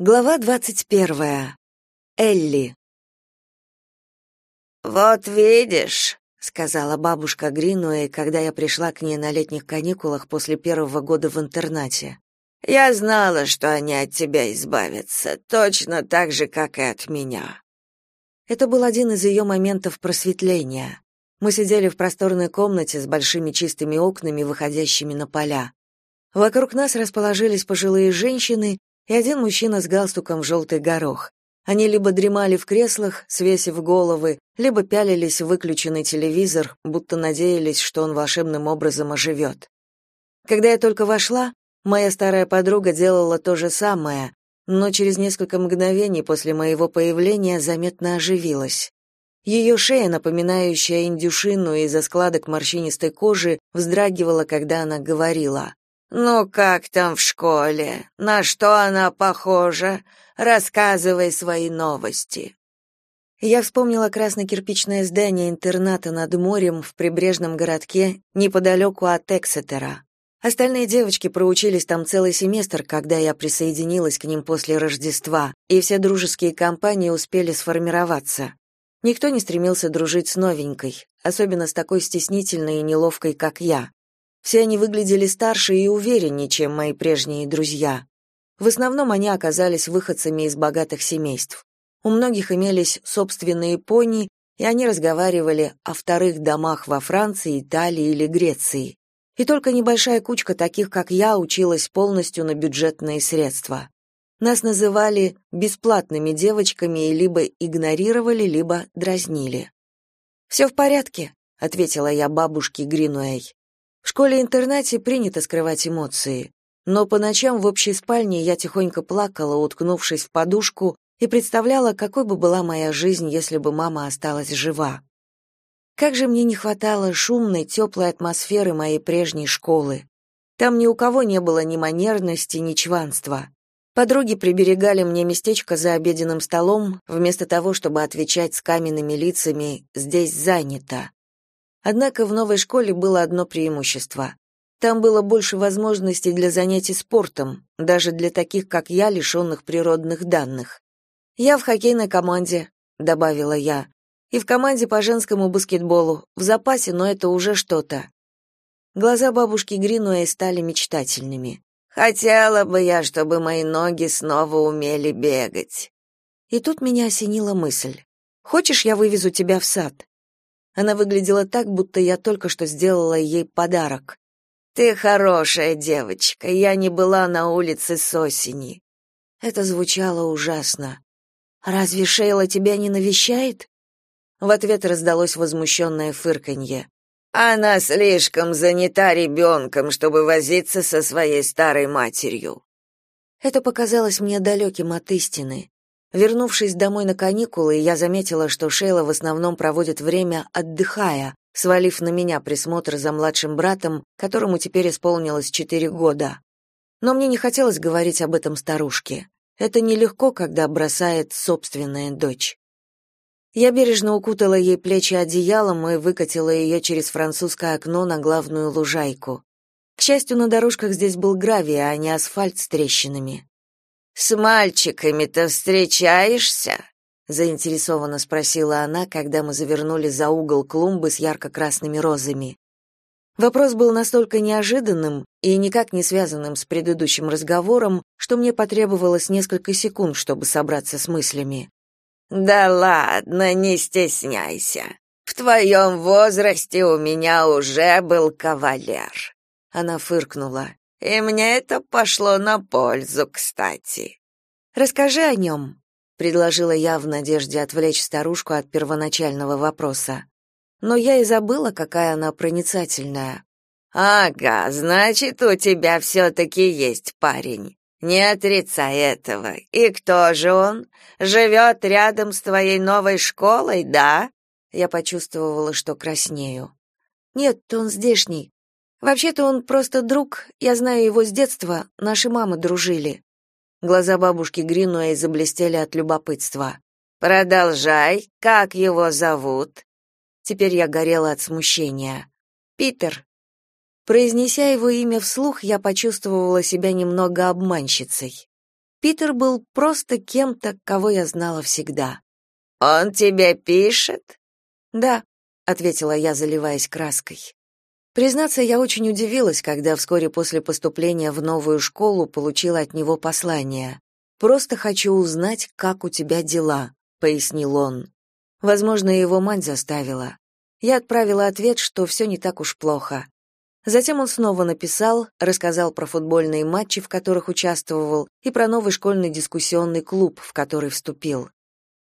Глава двадцать первая. Элли. «Вот видишь», — сказала бабушка Гринуэй, когда я пришла к ней на летних каникулах после первого года в интернате. «Я знала, что они от тебя избавятся, точно так же, как и от меня». Это был один из ее моментов просветления. Мы сидели в просторной комнате с большими чистыми окнами, выходящими на поля. Вокруг нас расположились пожилые женщины и один мужчина с галстуком в желтый горох. Они либо дремали в креслах, свесив головы, либо пялились в выключенный телевизор, будто надеялись, что он волшебным образом оживет. Когда я только вошла, моя старая подруга делала то же самое, но через несколько мгновений после моего появления заметно оживилась. Ее шея, напоминающая индюшину из-за складок морщинистой кожи, вздрагивала, когда она говорила. «Ну как там в школе? На что она похожа? Рассказывай свои новости». Я вспомнила красно-кирпичное здание интерната над морем в прибрежном городке неподалеку от Эксетера. Остальные девочки проучились там целый семестр, когда я присоединилась к ним после Рождества, и все дружеские компании успели сформироваться. Никто не стремился дружить с новенькой, особенно с такой стеснительной и неловкой, как я. Все они выглядели старше и увереннее, чем мои прежние друзья. В основном они оказались выходцами из богатых семейств. У многих имелись собственные пони, и они разговаривали о вторых домах во Франции, Италии или Греции. И только небольшая кучка таких, как я, училась полностью на бюджетные средства. Нас называли бесплатными девочками и либо игнорировали, либо дразнили. «Все в порядке», — ответила я бабушке Гринуэй. В школе-интернате принято скрывать эмоции, но по ночам в общей спальне я тихонько плакала, уткнувшись в подушку, и представляла, какой бы была моя жизнь, если бы мама осталась жива. Как же мне не хватало шумной, теплой атмосферы моей прежней школы. Там ни у кого не было ни манерности, ни чванства. Подруги приберегали мне местечко за обеденным столом, вместо того, чтобы отвечать с каменными лицами «здесь занято». Однако в новой школе было одно преимущество. Там было больше возможностей для занятий спортом, даже для таких, как я, лишенных природных данных. «Я в хоккейной команде», — добавила я, «и в команде по женскому баскетболу, в запасе, но это уже что-то». Глаза бабушки Гринуэй стали мечтательными. «Хотела бы я, чтобы мои ноги снова умели бегать». И тут меня осенила мысль. «Хочешь, я вывезу тебя в сад?» Она выглядела так, будто я только что сделала ей подарок. Ты хорошая девочка, я не была на улице с осени. Это звучало ужасно. Разве Шейла тебя не навещает? В ответ раздалось возмущенное фырканье. Она слишком занята ребенком, чтобы возиться со своей старой матерью. Это показалось мне далеким от истины. Вернувшись домой на каникулы, я заметила, что Шейла в основном проводит время отдыхая, свалив на меня присмотр за младшим братом, которому теперь исполнилось четыре года. Но мне не хотелось говорить об этом старушке. Это нелегко, когда бросает собственная дочь. Я бережно укутала ей плечи одеялом и выкатила ее через французское окно на главную лужайку. К счастью, на дорожках здесь был гравий, а не асфальт с трещинами. С мальчиками-то встречаешься? заинтересованно спросила она, когда мы завернули за угол клумбы с ярко-красными розами. Вопрос был настолько неожиданным и никак не связанным с предыдущим разговором, что мне потребовалось несколько секунд, чтобы собраться с мыслями. Да ладно, не стесняйся. В твоем возрасте у меня уже был кавалер. Она фыркнула. И мне это пошло на пользу, кстати. Расскажи о нем», — предложила я в надежде отвлечь старушку от первоначального вопроса. Но я и забыла, какая она проницательная. «Ага, значит, у тебя все-таки есть парень. Не отрицай этого. И кто же он? Живет рядом с твоей новой школой, да?» Я почувствовала, что краснею. «Нет, он здешний. Вообще-то он просто друг, я знаю его с детства, наши мамы дружили. Глаза бабушки Гринуэй заблестели от любопытства. Продолжай, как его зовут? Теперь я горела от смущения. Питер. Произнеся его имя вслух, я почувствовала себя немного обманщицей. Питер был просто кем-то, кого я знала всегда. «Он тебе пишет?» «Да», — ответила я, заливаясь краской. Признаться, я очень удивилась, когда вскоре после поступления в новую школу получила от него послание. «Просто хочу узнать, как у тебя дела», — пояснил он. Возможно, его мать заставила. Я отправила ответ, что все не так уж плохо. Затем он снова написал, рассказал про футбольные матчи, в которых участвовал, и про новый школьный дискуссионный клуб, в который вступил.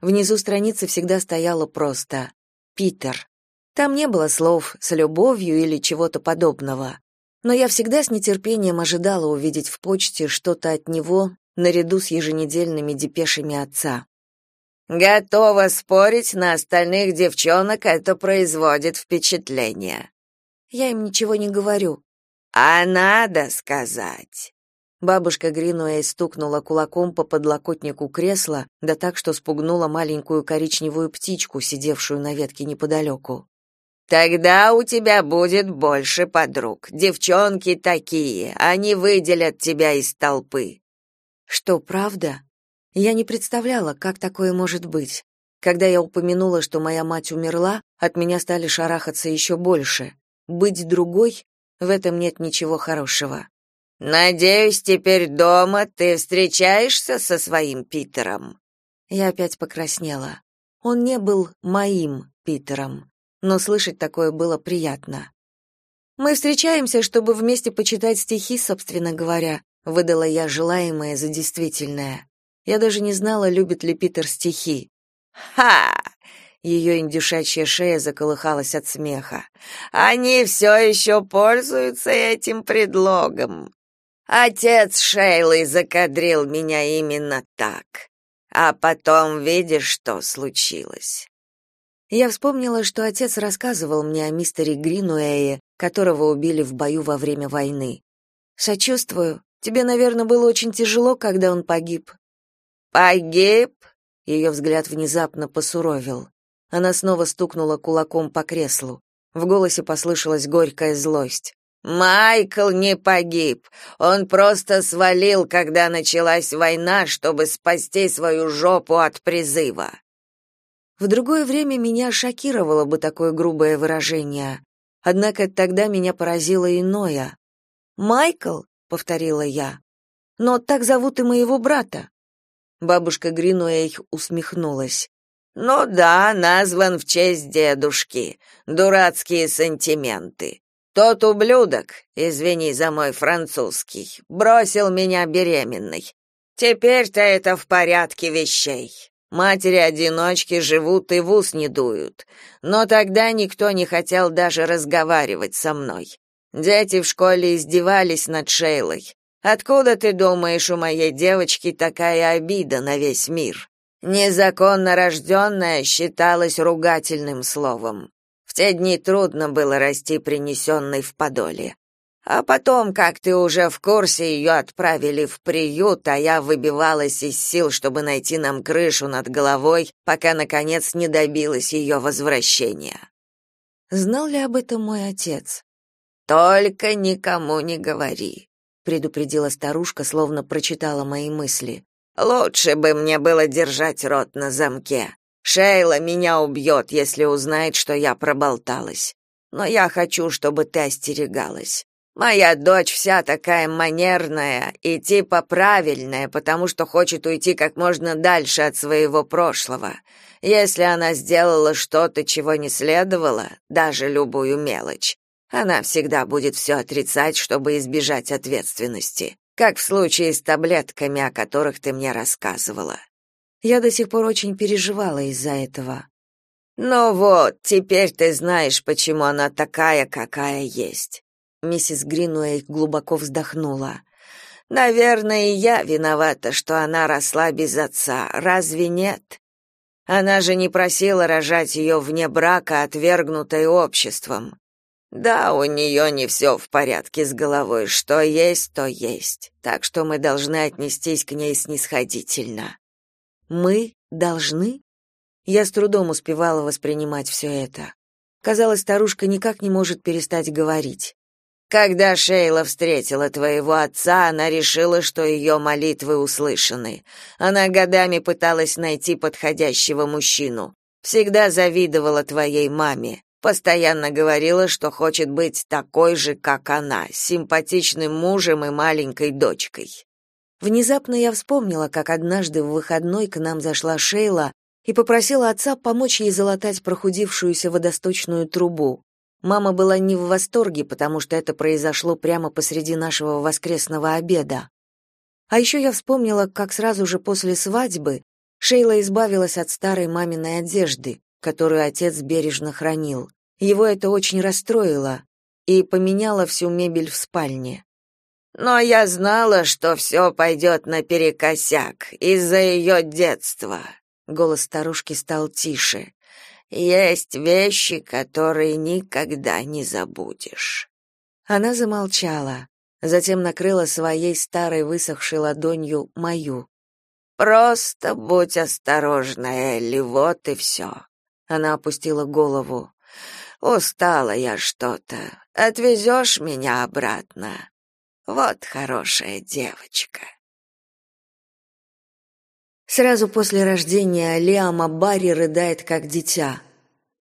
Внизу страницы всегда стояло просто «Питер». Там не было слов «с любовью» или чего-то подобного. Но я всегда с нетерпением ожидала увидеть в почте что-то от него, наряду с еженедельными депешами отца. «Готова спорить, на остальных девчонок это производит впечатление». Я им ничего не говорю. «А надо сказать». Бабушка Гринуэй стукнула кулаком по подлокотнику кресла, да так, что спугнула маленькую коричневую птичку, сидевшую на ветке неподалеку. Тогда у тебя будет больше подруг. Девчонки такие, они выделят тебя из толпы. Что, правда? Я не представляла, как такое может быть. Когда я упомянула, что моя мать умерла, от меня стали шарахаться еще больше. Быть другой в этом нет ничего хорошего. Надеюсь, теперь дома ты встречаешься со своим Питером. Я опять покраснела. Он не был моим Питером но слышать такое было приятно. Мы встречаемся, чтобы вместе почитать стихи, собственно говоря, выдала я желаемое за действительное. Я даже не знала, любит ли Питер стихи. Ха! Ее индюшачья шея заколыхалась от смеха. Они все еще пользуются этим предлогом. Отец Шейлы закадрил меня именно так. А потом видишь, что случилось. Я вспомнила, что отец рассказывал мне о мистере Гринуэе, которого убили в бою во время войны. Сочувствую. Тебе, наверное, было очень тяжело, когда он погиб. Погиб? Ее взгляд внезапно посуровил. Она снова стукнула кулаком по креслу. В голосе послышалась горькая злость. Майкл не погиб. Он просто свалил, когда началась война, чтобы спасти свою жопу от призыва. В другое время меня шокировало бы такое грубое выражение. Однако тогда меня поразило иное. «Майкл?» — повторила я. «Но так зовут и моего брата». Бабушка Гринуэй усмехнулась. «Ну да, назван в честь дедушки. Дурацкие сантименты. Тот ублюдок, извини за мой французский, бросил меня беременной. Теперь-то это в порядке вещей. Матери-одиночки живут и в ус не дуют. Но тогда никто не хотел даже разговаривать со мной. Дети в школе издевались над Шейлой. Откуда ты думаешь, у моей девочки такая обида на весь мир? Незаконно рожденная считалась ругательным словом. В те дни трудно было расти принесенной в подоле. А потом, как ты уже в курсе, ее отправили в приют, а я выбивалась из сил, чтобы найти нам крышу над головой, пока наконец не добилась ее возвращения. Знал ли об этом мой отец? Только никому не говори, предупредила старушка, словно прочитала мои мысли. Лучше бы мне было держать рот на замке. Шейла меня убьет, если узнает, что я проболталась. Но я хочу, чтобы ты остерегалась. Моя дочь вся такая манерная и типа правильная, потому что хочет уйти как можно дальше от своего прошлого. Если она сделала что-то, чего не следовало, даже любую мелочь, она всегда будет все отрицать, чтобы избежать ответственности, как в случае с таблетками, о которых ты мне рассказывала. Я до сих пор очень переживала из-за этого. Ну вот, теперь ты знаешь, почему она такая, какая есть. Миссис Гринуэй глубоко вздохнула. Наверное, и я виновата, что она росла без отца. Разве нет? Она же не просила рожать ее вне брака, отвергнутой обществом. Да, у нее не все в порядке с головой, что есть, то есть. Так что мы должны отнестись к ней снисходительно. Мы должны? Я с трудом успевала воспринимать все это. Казалось, старушка никак не может перестать говорить. Когда Шейла встретила твоего отца, она решила, что ее молитвы услышаны. Она годами пыталась найти подходящего мужчину. Всегда завидовала твоей маме. Постоянно говорила, что хочет быть такой же, как она, симпатичным мужем и маленькой дочкой. Внезапно я вспомнила, как однажды в выходной к нам зашла Шейла и попросила отца помочь ей залатать прохудившуюся водосточную трубу. Мама была не в восторге, потому что это произошло прямо посреди нашего воскресного обеда. А еще я вспомнила, как сразу же после свадьбы Шейла избавилась от старой маминой одежды, которую отец бережно хранил. Его это очень расстроило и поменяла всю мебель в спальне. Но я знала, что все пойдет наперекосяк из-за ее детства. Голос старушки стал тише. Есть вещи, которые никогда не забудешь. Она замолчала, затем накрыла своей старой высохшей ладонью мою. Просто будь осторожна, Элли, вот и все». Она опустила голову. Устала я что-то. Отвезешь меня обратно. Вот хорошая девочка. Сразу после рождения Лиама Барри рыдает как дитя.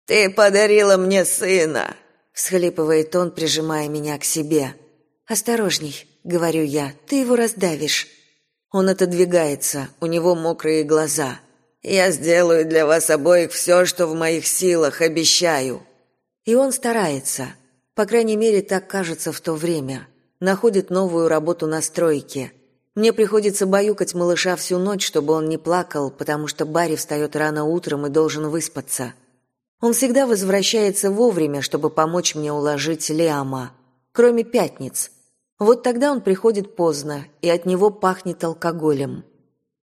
Ты подарила мне сына, всхлипывает он, прижимая меня к себе. Осторожней, говорю я. Ты его раздавишь. Он отодвигается, у него мокрые глаза. Я сделаю для вас обоих все, что в моих силах, обещаю. И он старается. По крайней мере, так кажется в то время. Находит новую работу на стройке. Мне приходится баюкать малыша всю ночь, чтобы он не плакал, потому что Барри встает рано утром и должен выспаться. Он всегда возвращается вовремя, чтобы помочь мне уложить Лиама, кроме пятниц. Вот тогда он приходит поздно, и от него пахнет алкоголем.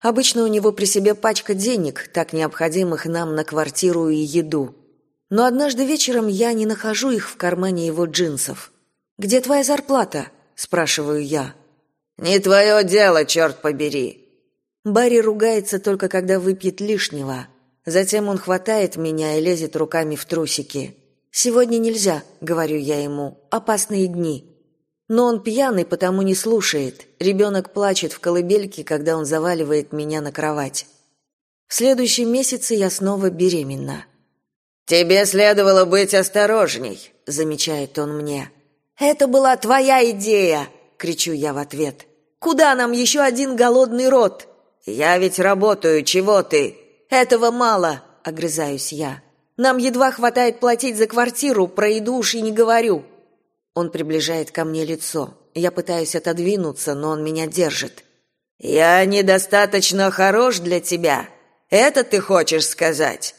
Обычно у него при себе пачка денег, так необходимых нам на квартиру и еду. Но однажды вечером я не нахожу их в кармане его джинсов. «Где твоя зарплата?» – спрашиваю я. Не твое дело, черт побери. Барри ругается только когда выпьет лишнего. Затем он хватает меня и лезет руками в трусики. Сегодня нельзя, говорю я ему. Опасные дни. Но он пьяный, потому не слушает. Ребенок плачет в колыбельке, когда он заваливает меня на кровать. В следующем месяце я снова беременна. Тебе следовало быть осторожней, замечает он мне. Это была твоя идея, кричу я в ответ. Куда нам еще один голодный рот? Я ведь работаю, чего ты? Этого мало, огрызаюсь я. Нам едва хватает платить за квартиру, про еду уж и не говорю. Он приближает ко мне лицо. Я пытаюсь отодвинуться, но он меня держит. Я недостаточно хорош для тебя. Это ты хочешь сказать?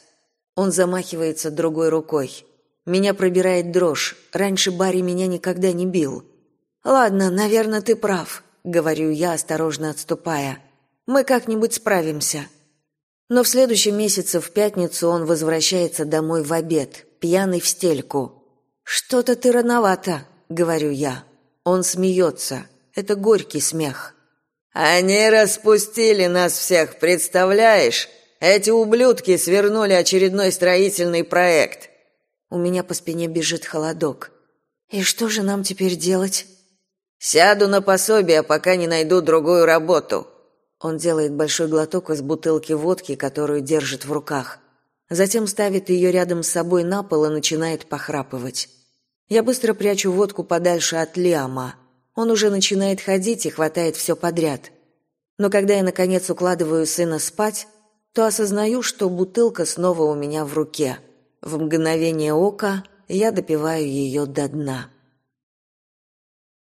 Он замахивается другой рукой. Меня пробирает дрожь. Раньше Барри меня никогда не бил. Ладно, наверное, ты прав, говорю я, осторожно отступая. Мы как-нибудь справимся. Но в следующем месяце в пятницу он возвращается домой в обед, пьяный в стельку. Что-то ты рановато, говорю я. Он смеется. Это горький смех. Они распустили нас всех, представляешь? Эти ублюдки свернули очередной строительный проект. У меня по спине бежит холодок. И что же нам теперь делать? Сяду на пособие, пока не найду другую работу. Он делает большой глоток из бутылки водки, которую держит в руках. Затем ставит ее рядом с собой на пол и начинает похрапывать. Я быстро прячу водку подальше от Лиама. Он уже начинает ходить и хватает все подряд. Но когда я наконец укладываю сына спать, то осознаю, что бутылка снова у меня в руке. В мгновение ока я допиваю ее до дна.